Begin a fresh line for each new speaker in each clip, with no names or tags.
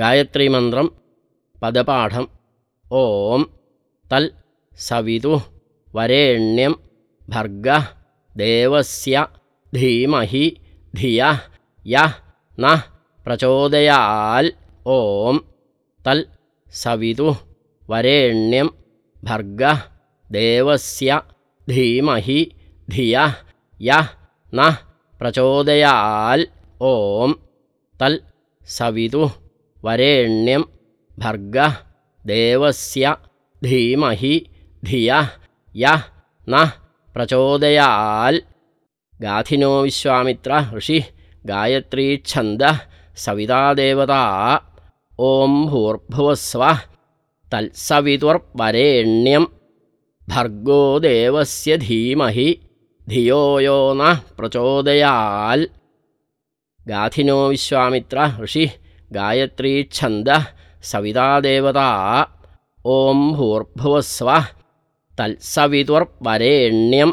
गायत्रीमन्त्रं पदपाठम् ॐ तल् सवितुः वरेण्यं भर्गः देवस्य धीमहि धियः यः नः प्रचोदयाल् ॐ तल् सवितुः वरेण्यं भर्गः देवस्य धीमहि धियः यः नः प्रचोदयाल् ॐ तल् सवितुः वरेण्यं भर्गः देवस्य धीमहि धियः यः नः प्रचोदयाल् गाथिनो विश्वामित्र ऋषिः गायत्रीच्छन्दः सवितादेवता ॐ भूर्भुवस्वः तत्सवितुर्वरेण्यं भर्गो देवस्य धीमहि धियो यो नः प्रचोदयाल् गाथिनो विश्वामित्र ऋषिः गायत्रीच्छन्दः सवितादेवता ॐ भूर्भुवस्वः तत्सवितुर्वरेण्यं।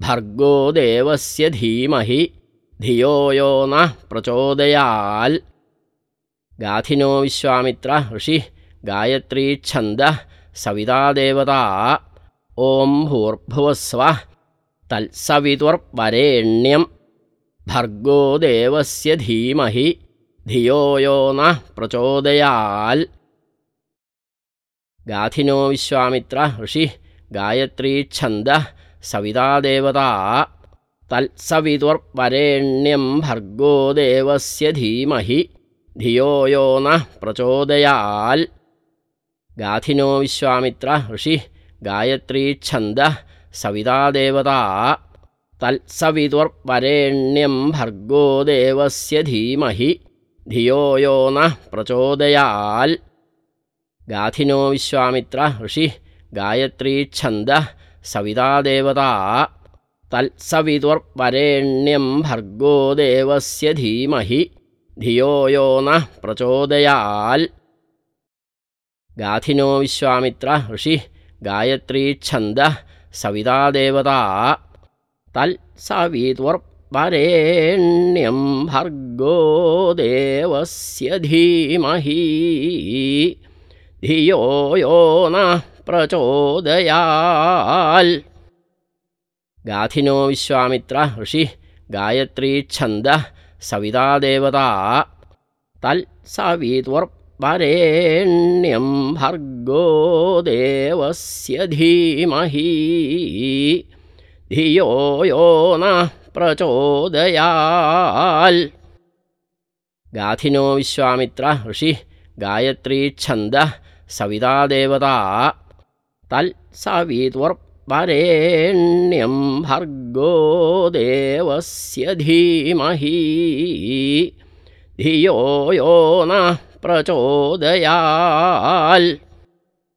भर्गो देवस्य धीमहि धियो यो नः प्रचोदयाल्। गाथिनो विश्वामित्र ऋषिः गायत्रीच्छन्दः सवितादेवता ॐ भूर्भुवस्वः तत्सवितुर्वरेण्यं। भर्गो देवस्य धीमहि धियो यो नः प्रचोदयाल् गाथिनो विश्वामित्र ऋषिः गायत्रीच्छन्दः सवितादेवता तत्सवितुर्वरेण्यं भर्गो देवस्य धीमहि धियो यो नः प्रचोदयाल् गाथिनो विश्वामित्र ऋषिः गायत्रीच्छन्दः सवितादेवता तत्सवितुर्वरेण्यं भर्गो देवस्य धीमहि धियो यो नः प्रचोदयाल् गाथिनो विश्वामित्र ऋषिः गायत्रीच्छन्दः सवितादेवता तत्सवितुर्वरेण्यं भर्गो देवस्य धीमहि। धियो यो नः प्रचोदयाल् गाथिनो विश्वामित्र ऋषिः गायत्रीच्छन्दः सवितादेवता तत्सवितुर्वरेण्यं भर्गो देवस्य धीमहि। धियो यो नः प्रचोदयाल्। गाथिनो विश्वामित्र ऋषिः गायत्रीच्छन्दः सवितादेवता तत्सवितुर्वरेण्यं भर्गो देवस्य धीमहि। धियो यो नः प्रचोदयाल् गाथिनो विश्वामित्र ऋषिः गायत्रीच्छन्दः सवितादेवता तत्सवितुर्वरेण्यं भर्गो देवस्य धीमहि। धियो यो नः प्रचोदयाल्